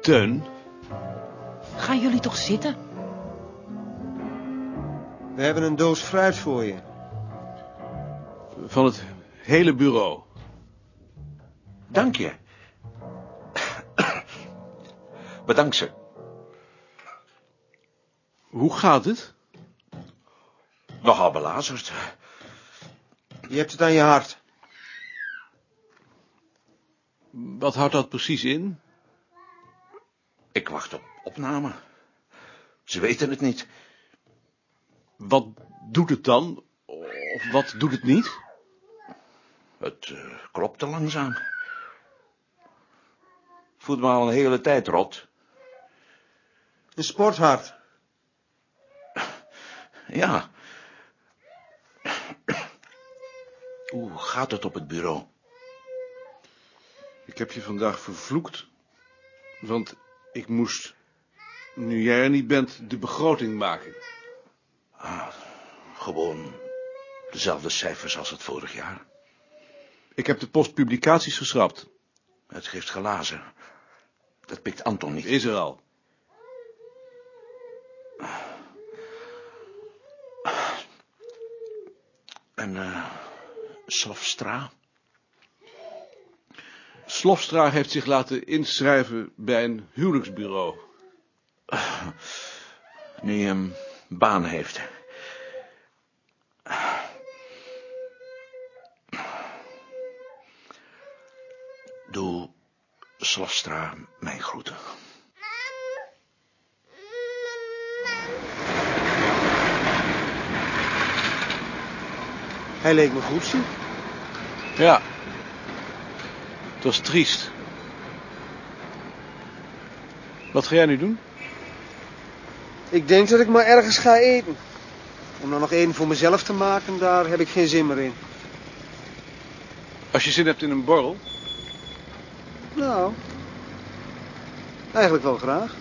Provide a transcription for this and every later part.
Teun, Gaan jullie toch zitten? We hebben een doos fruit voor je. van het hele bureau. Dank je. Bedankt ze. Hoe gaat het? Nogal belazerd. Je hebt het aan je hart. Wat houdt dat precies in? Ik wacht op opname. Ze weten het niet. Wat doet het dan? Of wat doet het niet? Het uh, klopt te langzaam. Voelt me al een hele tijd rot. Een sporthart. Ja. Hoe gaat het op het bureau? Ik heb je vandaag vervloekt, want ik moest, nu jij er niet bent, de begroting maken. Gewoon dezelfde cijfers als het vorig jaar. Ik heb de postpublicaties geschrapt. Het geeft glazen. Dat pikt Anton niet. Is er al. En uh, Slofstra? Slofstra heeft zich laten inschrijven bij een huwelijksbureau. Nu hij een baan heeft. Doe Slofstra mijn groeten. Hij leek me goed, zie. Ja. Het was triest. Wat ga jij nu doen? Ik denk dat ik maar ergens ga eten. Om dan nog één voor mezelf te maken, daar heb ik geen zin meer in. Als je zin hebt in een borrel. Nou, eigenlijk wel graag.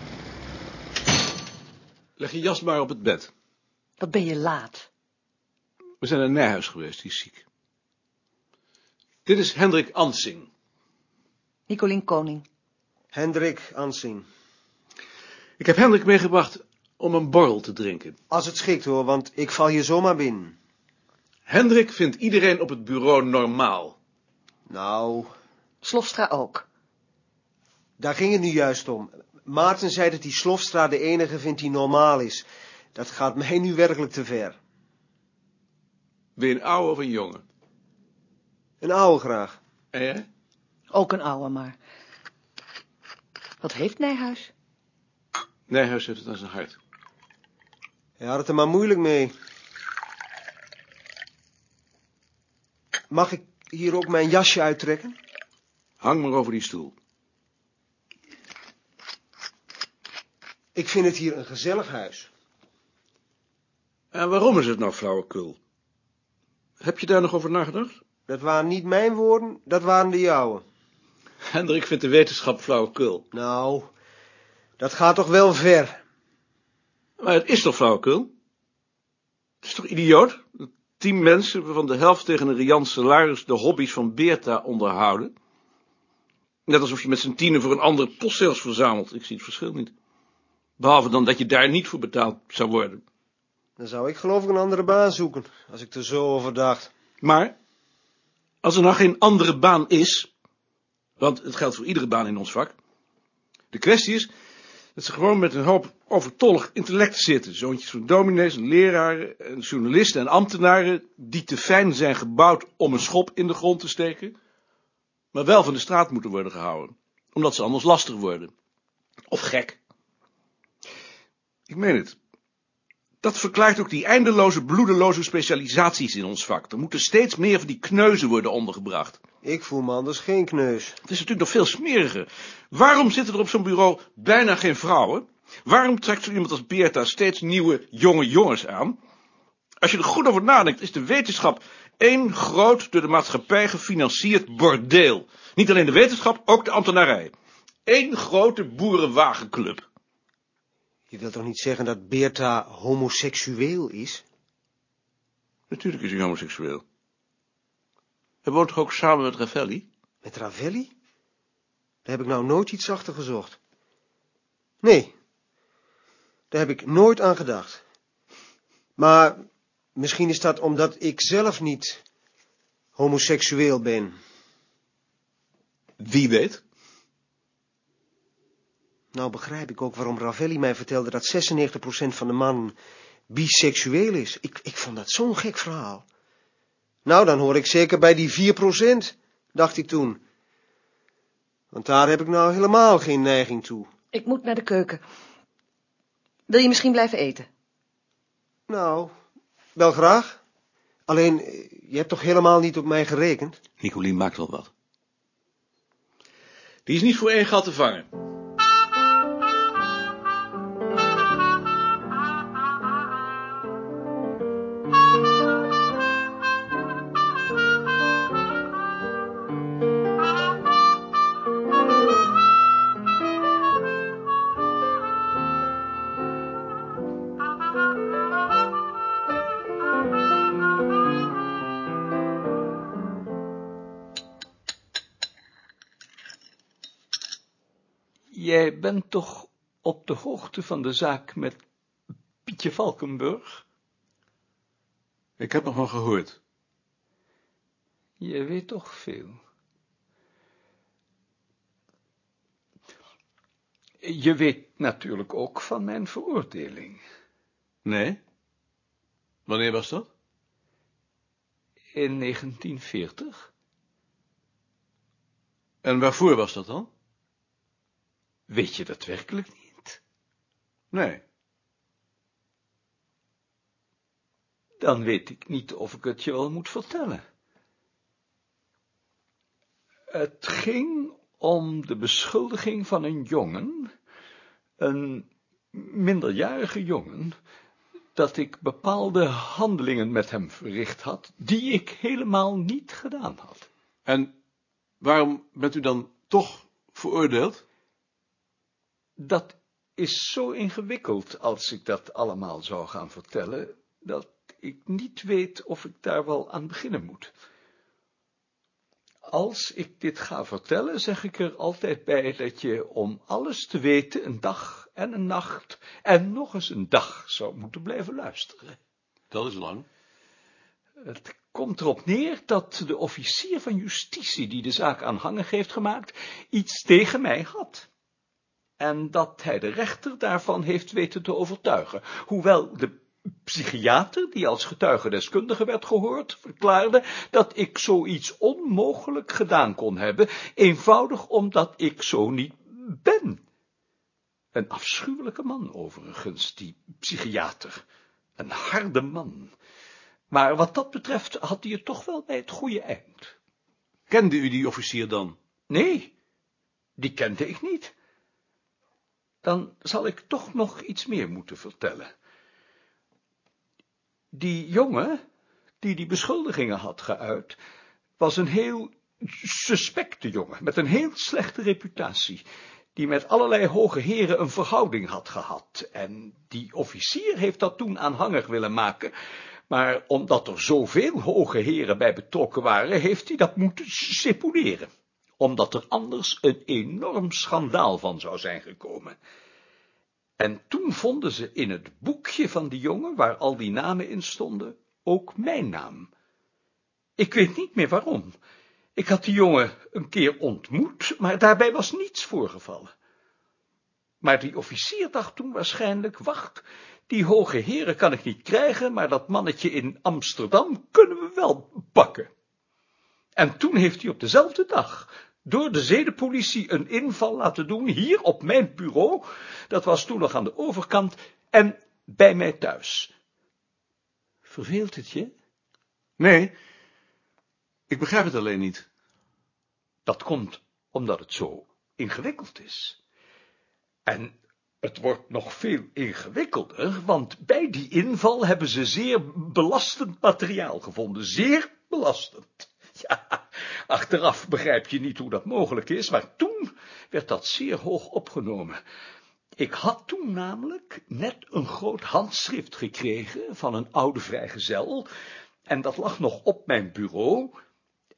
Leg je jas maar op het bed. Wat ben je laat? We zijn naar Nijhuis geweest, die is ziek. Dit is Hendrik Ansing. Nicolien Koning. Hendrik Ansing. Ik heb Hendrik meegebracht om een borrel te drinken. Als het schikt hoor, want ik val hier zomaar binnen. Hendrik vindt iedereen op het bureau normaal. Nou, Slofstra ook. daar ging het nu juist om. Maarten zei dat die Slofstra de enige vindt die normaal is. Dat gaat mij nu werkelijk te ver. Wil je een oude of een jonge? Een oude graag. En jij? Ook een oude maar. Wat heeft Nijhuis? Nijhuis heeft het aan zijn hart. Hij had het er maar moeilijk mee. Mag ik hier ook mijn jasje uittrekken? Hang maar over die stoel. Ik vind het hier een gezellig huis. En waarom is het nou flauwekul? Heb je daar nog over nagedacht? Dat waren niet mijn woorden, dat waren de jouwe. Hendrik vindt de wetenschap flauwekul. Nou, dat gaat toch wel ver. Maar het is toch flauwekul? Het is toch idioot? Dat tien mensen, waarvan de helft tegen een riant salaris de hobby's van Beerta onderhouden. Net alsof je met z'n tienen voor een andere postzegels verzamelt. Ik zie het verschil niet. Behalve dan dat je daar niet voor betaald zou worden. Dan zou ik geloof ik een andere baan zoeken, als ik er zo over dacht. Maar, als er nou geen andere baan is, want het geldt voor iedere baan in ons vak, de kwestie is dat ze gewoon met een hoop overtollig intellect zitten. Zoontjes van dominees en leraren en journalisten en ambtenaren die te fijn zijn gebouwd om een schop in de grond te steken, maar wel van de straat moeten worden gehouden, omdat ze anders lastig worden. Of gek. Ik meen het. Dat verklaart ook die eindeloze, bloedeloze specialisaties in ons vak. Er moeten steeds meer van die kneuzen worden ondergebracht. Ik voel me anders geen kneus. Het is natuurlijk nog veel smeriger. Waarom zitten er op zo'n bureau bijna geen vrouwen? Waarom trekt zo iemand als Beerta steeds nieuwe jonge jongens aan? Als je er goed over nadenkt, is de wetenschap één groot door de maatschappij gefinancierd bordeel. Niet alleen de wetenschap, ook de ambtenarij. Eén grote boerenwagenclub. Je wilt toch niet zeggen dat Beerta homoseksueel is? Natuurlijk is hij homoseksueel. Hij woont toch ook samen met Ravelli? Met Ravelli? Daar heb ik nou nooit iets achter gezocht. Nee, daar heb ik nooit aan gedacht. Maar misschien is dat omdat ik zelf niet homoseksueel ben. Wie weet? Nou begrijp ik ook waarom Ravelli mij vertelde dat 96% van de mannen biseksueel is. Ik, ik vond dat zo'n gek verhaal. Nou, dan hoor ik zeker bij die 4%, dacht ik toen. Want daar heb ik nou helemaal geen neiging toe. Ik moet naar de keuken. Wil je misschien blijven eten? Nou, wel graag. Alleen, eh, je hebt toch helemaal niet op mij gerekend? Nicolien maakt wel wat. Die is niet voor één gat te vangen. Jij bent toch op de hoogte van de zaak met Pietje Valkenburg? Ik heb nog van gehoord. Je weet toch veel. Je weet natuurlijk ook van mijn veroordeling. Nee? Wanneer was dat? In 1940. En waarvoor was dat dan? Weet je dat werkelijk niet? Nee. Dan weet ik niet of ik het je wel moet vertellen. Het ging om de beschuldiging van een jongen, een minderjarige jongen, dat ik bepaalde handelingen met hem verricht had, die ik helemaal niet gedaan had. En waarom bent u dan toch veroordeeld? Dat is zo ingewikkeld als ik dat allemaal zou gaan vertellen, dat ik niet weet of ik daar wel aan beginnen moet. Als ik dit ga vertellen, zeg ik er altijd bij dat je om alles te weten een dag en een nacht en nog eens een dag zou moeten blijven luisteren. Dat is lang. Het komt erop neer dat de officier van justitie die de zaak aanhangig heeft gemaakt, iets tegen mij had. En dat hij de rechter daarvan heeft weten te overtuigen, hoewel de psychiater, die als getuigendeskundige werd gehoord, verklaarde dat ik zoiets onmogelijk gedaan kon hebben, eenvoudig omdat ik zo niet ben. Een afschuwelijke man overigens, die psychiater. Een harde man. Maar wat dat betreft had hij het toch wel bij het goede eind. Kende u die officier dan? Nee, die kende ik niet. Dan zal ik toch nog iets meer moeten vertellen. Die jongen, die die beschuldigingen had geuit, was een heel suspecte jongen, met een heel slechte reputatie, die met allerlei hoge heren een verhouding had gehad, en die officier heeft dat toen aanhangig willen maken, maar omdat er zoveel hoge heren bij betrokken waren, heeft hij dat moeten seponeren, omdat er anders een enorm schandaal van zou zijn gekomen. En toen vonden ze in het boekje van die jongen, waar al die namen in stonden, ook mijn naam. Ik weet niet meer waarom. Ik had die jongen een keer ontmoet, maar daarbij was niets voorgevallen. Maar die officier dacht toen waarschijnlijk, wacht, die hoge heren kan ik niet krijgen, maar dat mannetje in Amsterdam kunnen we wel pakken. En toen heeft hij op dezelfde dag door de zedenpolitie een inval laten doen, hier op mijn bureau, dat was toen nog aan de overkant, en bij mij thuis. Verveelt het je? Nee, ik begrijp het alleen niet. Dat komt omdat het zo ingewikkeld is. En het wordt nog veel ingewikkelder, want bij die inval hebben ze zeer belastend materiaal gevonden, zeer belastend. Achteraf begrijp je niet hoe dat mogelijk is, maar toen werd dat zeer hoog opgenomen. Ik had toen namelijk net een groot handschrift gekregen van een oude vrijgezel, en dat lag nog op mijn bureau,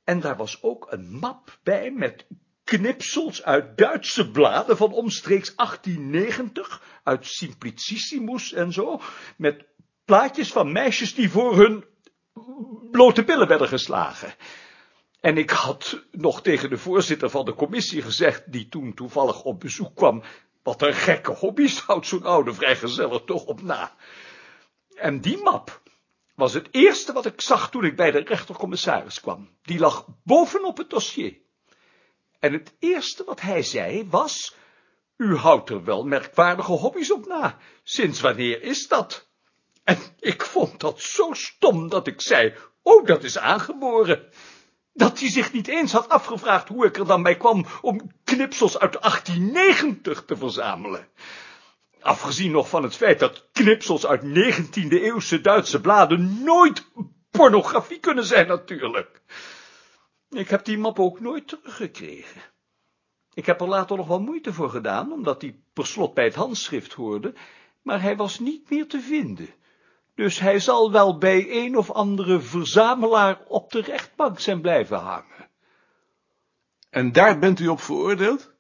en daar was ook een map bij met knipsels uit Duitse bladen van omstreeks 1890, uit Simplicissimus en zo, met plaatjes van meisjes die voor hun blote billen werden geslagen. En ik had nog tegen de voorzitter van de commissie gezegd, die toen toevallig op bezoek kwam, wat een gekke hobby's houdt zo'n oude vrijgezeller toch op na. En die map was het eerste wat ik zag toen ik bij de rechtercommissaris kwam. Die lag bovenop het dossier. En het eerste wat hij zei was, u houdt er wel merkwaardige hobby's op na. Sinds wanneer is dat? En ik vond dat zo stom dat ik zei, oh, dat is aangeboren. Dat hij zich niet eens had afgevraagd hoe ik er dan bij kwam om knipsels uit 1890 te verzamelen. Afgezien nog van het feit dat knipsels uit 19e-eeuwse Duitse bladen nooit pornografie kunnen zijn natuurlijk. Ik heb die map ook nooit teruggekregen. Ik heb er later nog wel moeite voor gedaan, omdat die per slot bij het handschrift hoorde, maar hij was niet meer te vinden. Dus hij zal wel bij een of andere verzamelaar op de rechtbank zijn blijven hangen. En daar bent u op veroordeeld?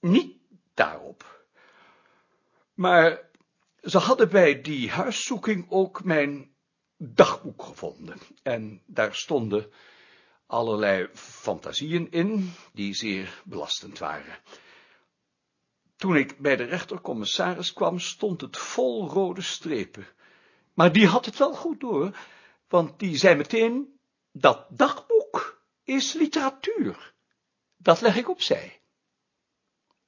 Niet daarop. Maar ze hadden bij die huiszoeking ook mijn dagboek gevonden. En daar stonden allerlei fantasieën in, die zeer belastend waren. Toen ik bij de rechtercommissaris kwam, stond het vol rode strepen. Maar die had het wel goed door, want die zei meteen, dat dagboek is literatuur. Dat leg ik opzij.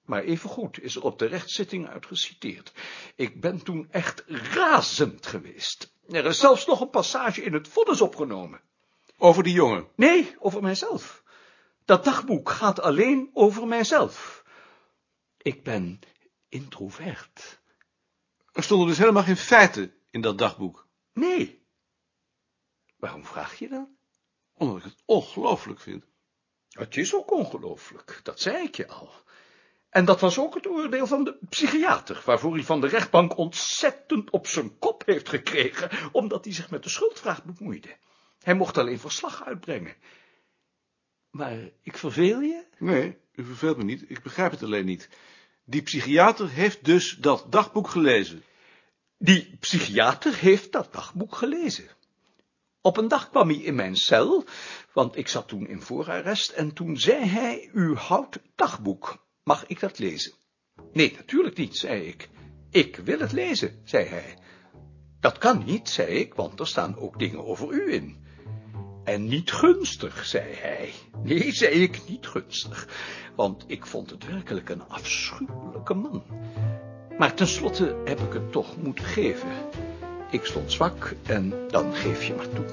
Maar evengoed is er op de rechtszitting uitgeciteerd. Ik ben toen echt razend geweest. Er is zelfs nog een passage in het vonnis opgenomen. Over die jongen? Nee, over mijzelf. Dat dagboek gaat alleen over mijzelf. Ik ben introvert. Er stonden dus helemaal geen feiten in dat dagboek? Nee. Waarom vraag je dan? Omdat ik het ongelooflijk vind. Het is ook ongelooflijk, dat zei ik je al. En dat was ook het oordeel van de psychiater, waarvoor hij van de rechtbank ontzettend op zijn kop heeft gekregen, omdat hij zich met de schuldvraag bemoeide. Hij mocht alleen verslag uitbrengen. Maar ik verveel je? Nee, u verveelt me niet, ik begrijp het alleen niet. Die psychiater heeft dus dat dagboek gelezen. Die psychiater heeft dat dagboek gelezen. Op een dag kwam hij in mijn cel, want ik zat toen in voorarrest, en toen zei hij, u houdt dagboek, mag ik dat lezen? Nee, natuurlijk niet, zei ik. Ik wil het lezen, zei hij. Dat kan niet, zei ik, want er staan ook dingen over u in. En niet gunstig, zei hij. Nee, zei ik, niet gunstig, want ik vond het werkelijk een afschuwelijke man. Maar tenslotte heb ik het toch moeten geven. Ik stond zwak en dan geef je maar toe.